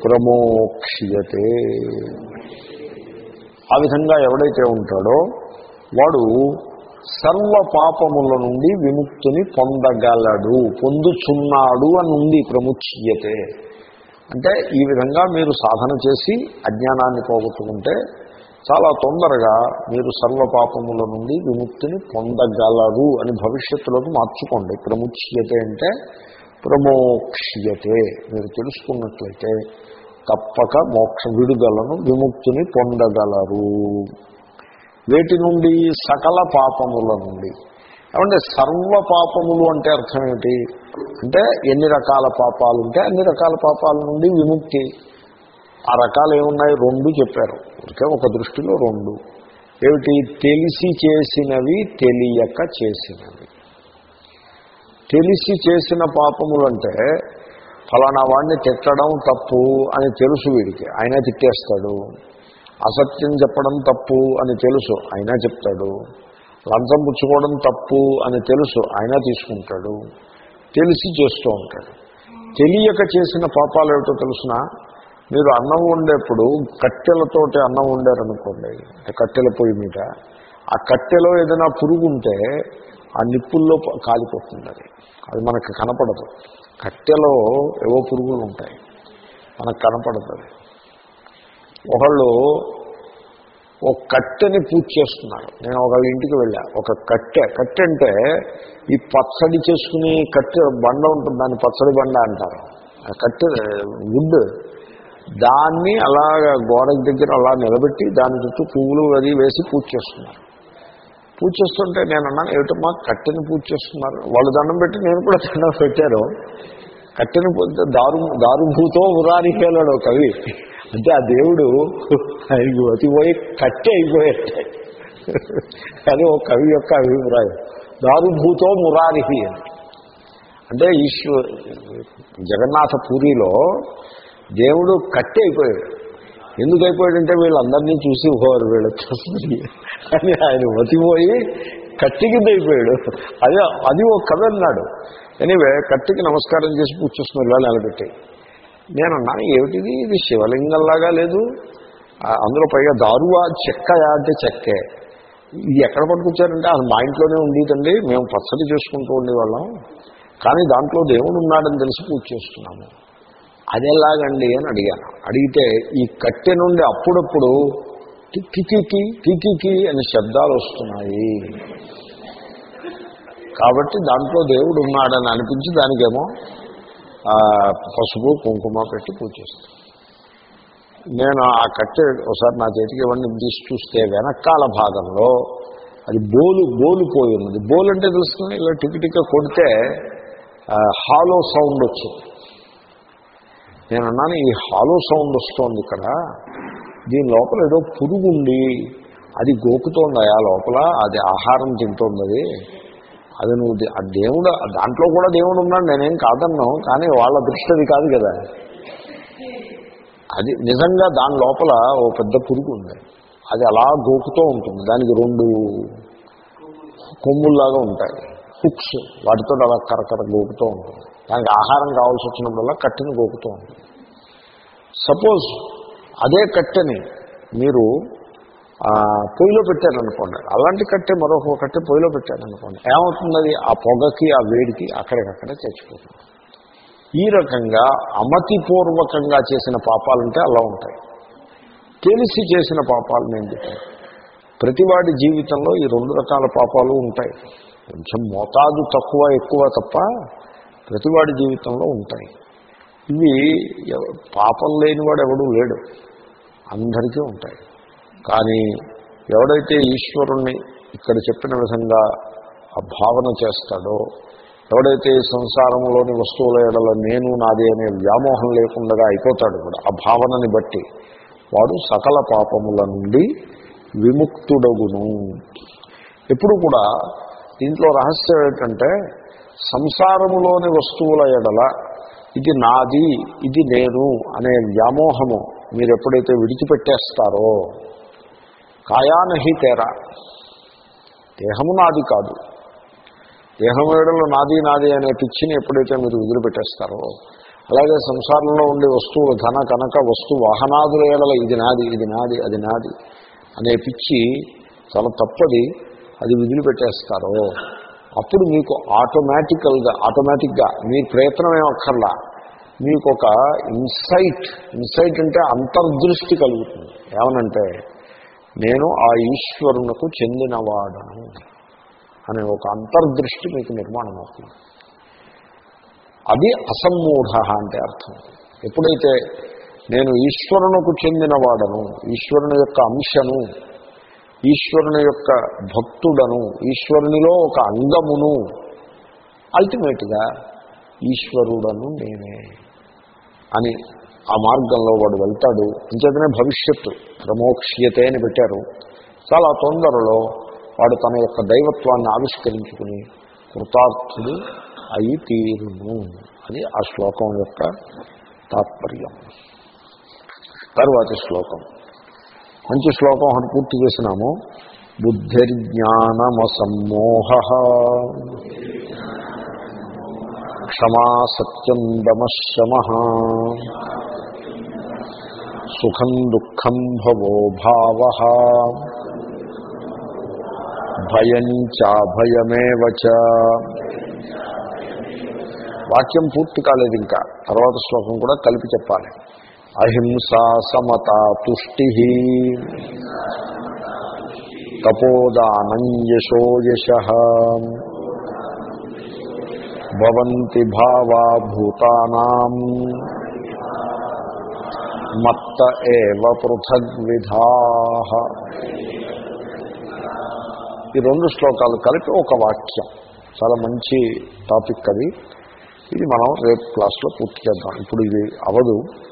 ప్రమోక్ష్యతే. ఆ విధంగా ఎవడైతే ఉంటాడో వాడు సర్వ పాపముల నుండి విముక్తిని పొందగలడు పొందుచున్నాడు అని ఉంది ప్రముచ్యతే. అంటే ఈ విధంగా మీరు సాధన చేసి అజ్ఞానాన్ని పోగొట్టుకుంటే చాలా తొందరగా మీరు సర్వ పాపముల నుండి విముక్తిని పొందగలరు అని భవిష్యత్తులోకి మార్చుకోండి. ప్రముచ్యత అంటే ప్రమోక్ష్యతే. మీరు తెలుసుకున్నట్లయితే తప్పక మోక్ష విడుదలను విముక్తిని పొందగలరు. వేటి నుండి? సకల పాపముల నుండి. ఏమంటే సర్వ పాపములు అంటే అర్థం ఏమిటి? అంటే ఎన్ని రకాల పాపాలు ఉంటే అన్ని రకాల పాపాల నుండి విముక్తి. ఆ రకాలు ఏమున్నాయి? రెండు చెప్పారు. ఓకే ఒక దృష్టిలో రెండు. ఏమిటి? తెలిసి చేసినవి తెలియక చేసినవి. తెలిసి చేసిన పాపములు అంటే ఫలానా వాడిని తిట్టడం తప్పు అని తెలుసు వీడికి. ఆయన తిట్టేస్తాడు. అసత్యం చెప్పడం తప్పు అని తెలుసు అయినా చెప్తాడు. లంచం పుచ్చుకోవడం తప్పు అని తెలుసు అయినా తీసుకుంటాడు. తెలిసి చేస్తూ ఉంటాడు. తెలియక చేసిన పాపాలు ఏమిటో తెలిసిన? మీరు అన్నం వండేప్పుడు కట్టెలతోటి అన్నం వండారనుకోండి కట్టెల పొయ్యి మీద ఆ కట్టెలో ఏదైనా పురుగు ఉంటే ఆ నిప్పుల్లో కాలిపోతుంది అది. అది మనకు కనపడదు. కట్టెలో ఏవో పురుగులు ఉంటాయి. మనకు కనపడదు ఒకళ్ళు ఒక కట్టెని పూజ చేస్తున్నారు. నేను ఒకళ్ళ ఇంటికి వెళ్ళా. ఒక కట్టె. కట్టె అంటే ఈ పచ్చడి చేసుకుని కట్టె బండ ఉంటుంది. దాన్ని పచ్చడి బండ అంటారు. ఆ కట్టె వుడ్. దాన్ని అలాగ గోడ దగ్గర అలా నిలబెట్టి దాని చుట్టూ పువ్వులు అది వేసి పూజ చేస్తున్నారు. పూజ చేస్తుంటే నేను అన్నాను ఏమిటమ్మా కట్టెని పూజ చేస్తున్నారు? వాళ్ళు దండం పెట్టి నేను కూడా దండం పెట్టారు కట్టెని దారు దారుభూతో ఉరారికేలాడు కవి. అంటే ఆ దేవుడు ఆయనకు అతిపోయి కట్టె అయిపోయాడు. అది ఒక కవి యొక్క అభిప్రాయం. దారుభూతో మురారిహి అంటే ఈశ్వ జగన్నాథ పూరిలో దేవుడు కట్టె అయిపోయాడు. ఎందుకు అయిపోయాడంటే వీళ్ళందరినీ చూసి పోరు వీళ్ళు చూసి అని ఆయన మతిపోయి కట్టి కింద అయిపోయాడు. అదే అది ఒక కథ అన్నాడు. ఎనీవే కట్టికి నమస్కారం చేసి పూజ చేస్తున్నారు నిలబెట్టి నేను అన్నాను ఏమిటిది? ఇది శివలింగంలాగా లేదు. అందులో పైగా దారువా చెక్కయా అంటే చెక్కే. ఇది ఎక్కడ పట్టుకొచ్చారంటే అది మా ఇంట్లోనే ఉండేదండి. మేము పచ్చడి చేసుకుంటూ ఉండేవాళ్ళం. కానీ దాంట్లో దేవుడు ఉన్నాడని తెలిసి పూజ చేస్తున్నాము. అది ఎలాగండి అని అడిగాను. అడిగితే ఈ కట్టె నుండి అప్పుడప్పుడు కికికి కిక్కి అని శబ్దాలు వస్తున్నాయి. కాబట్టి దాంట్లో దేవుడు ఉన్నాడని అనిపించి దానికేమో పసుపు కుంకుమ పెట్టి పూజ చేస్తాను. నేను ఆ కట్టె ఒకసారి నా చేతికి ఇవన్నీ తీసి చూస్తే వెనకాల భాగంలో అది బోలు బోలు పోయి ఉన్నది. బోలు అంటే తెలుస్తుంది ఇలా టిక్ కొడితే హాలో సౌండ్ వచ్చింది నేను అన్నాను ఈ హాలో సౌండ్ వస్తోంది ఇక్కడ. దీని లోపల ఏదో పురుగు ఉంది అది గోకుతోంది ఆ లోపల? అది ఆహారం తింటోంది అది అది నువ్వు ఆ దేవుడు దాంట్లో కూడా దేవుడు ఉన్నాడు నేనేం కాదన్నాం కానీ వాళ్ళ దృష్టి అది కాదు కదా. అది నిజంగా దాని లోపల ఓ పెద్ద పురుగు ఉంది అది అలా గోకుతూ ఉంటుంది. దానికి రెండు కొమ్ముల్లాగా ఉంటాయి. హుక్స్ వాటితో అలా కరకర గోకుతూ ఉంటుంది. దానికి ఆహారం కావాల్సి వచ్చినప్పుడల్లా కట్టెని గోకుతూ ఉంటుంది సపోజ్ అదే కట్టెని మీరు పొయ్యిలో పెట్టారనుకోండి. అలాంటి కట్టె మరొక కట్టె పొయ్యిలో పెట్టారనుకోండి. ఏమవుతుంది ఆ పొగకి ఆ వేడికి అక్కడికక్కడే చచ్చిపోతుంది. ఈ రకంగా అమతిపూర్వకంగా చేసిన పాపాలంటే అలా ఉంటాయి. తెలిసి చేసిన పాపాలు నేను చెప్పాను ప్రతివాడి జీవితంలో ఈ రెండు రకాల పాపాలు ఉంటాయి. కొంచెం మోతాదు తక్కువ ఎక్కువ తప్ప ప్రతివాడి జీవితంలో ఉంటాయి. ఇవి పాపం లేనివాడు ఎవడూ లేడు. అందరికీ ఉంటాయి. కానీ ఎవడైతే ఈశ్వరుణ్ణి ఇక్కడ చెప్పిన విధంగా ఆ భావన చేస్తాడో ఎవడైతే సంసారంలోని వస్తువుల ఎడల నేను నాది అనే వ్యామోహం లేకుండా అయిపోతాడు కూడా ఆ భావనని బట్టి వాడు సకల పాపముల నుండి విముక్తుడగును. ఎప్పుడు కూడా దీంట్లో రహస్యం ఏంటంటే సంసారములోని వస్తువుల ఎడల ఇది నాది ఇది నేను అనే వ్యామోహము మీరు ఎప్పుడైతే విడిచిపెట్టేస్తారో కాయానహి తేరా. దేహము నాది కాదు. దేహం ఏడలో నాది నాది అనే పిచ్చిని ఎప్పుడైతే మీరు వదిలిపెట్టేస్తారో అలాగే సంసారంలో ఉండే వస్తువులు ధన కనక వస్తు వాహనాదుల ఏడల ఇది నాది ఇది నాది అది నాది అనే పిచ్చి చాలా తప్పది అది వదిలిపెట్టేస్తారో. అప్పుడు మీకు ఆటోమేటికల్గా ఆటోమేటిక్గా మీ ప్రయత్నం ఏం మీకు ఒక ఇన్సైట్ ఇన్సైట్ అంటే అంతర్దృష్టి కలుగుతుంది. ఏమనంటే నేను ఆ ఈశ్వరునకు చెందినవాడను అనే ఒక అంతర్దృష్టి మీకు నిర్మాణం అవుతుంది. అది అసమ్మూఢ అంటే అర్థం. ఎప్పుడైతే నేను ఈశ్వరునకు చెందినవాడను ఈశ్వరుని యొక్క అంశను ఈశ్వరుని యొక్క భక్తుడను ఈశ్వరునిలో ఒక అంగమును అల్టిమేట్గా ఈశ్వరుడను నేనే అని ఆ మార్గంలో వాడు వెళ్తాడు. అంచేతనే భవిష్యత్తు ప్రమోక్ష్యతే అని పెట్టారు. చాలా తొందరలో వాడు తన యొక్క దైవత్వాన్ని ఆవిష్కరించుకుని కృతార్థుడు అయి తీరును అది ఆ శ్లోకం యొక్క తాత్పర్యం. తరువాతి శ్లోకం. మంచి శ్లోకం ఒకటి పూర్తి చేసినాము. బుద్ధిర్జ్ఞానమసమ్మోహ. క్షమా సత్యం దమశమ సుఖం దుఃఖం భవో భావ. భయం చాభయమేవ వాక్యం పూర్తి కాలేదు ఇంకా. తర్వాత శ్లోకం కూడా కలిపి చెప్పాలి. అహింసా సమత తుష్టి. తపోదానం యశో. భవంతి భావా భూతానాం మత్త ఏవ పృథగ్విధా. ఈ రెండు శ్లోకాలు కలిపి ఒక వాక్యం. చాలా మంచి టాపిక్ అది. ఇది మనం రేపు క్లాస్లో పూర్తి చేద్దాం. ఇప్పుడు ఇది అవదు.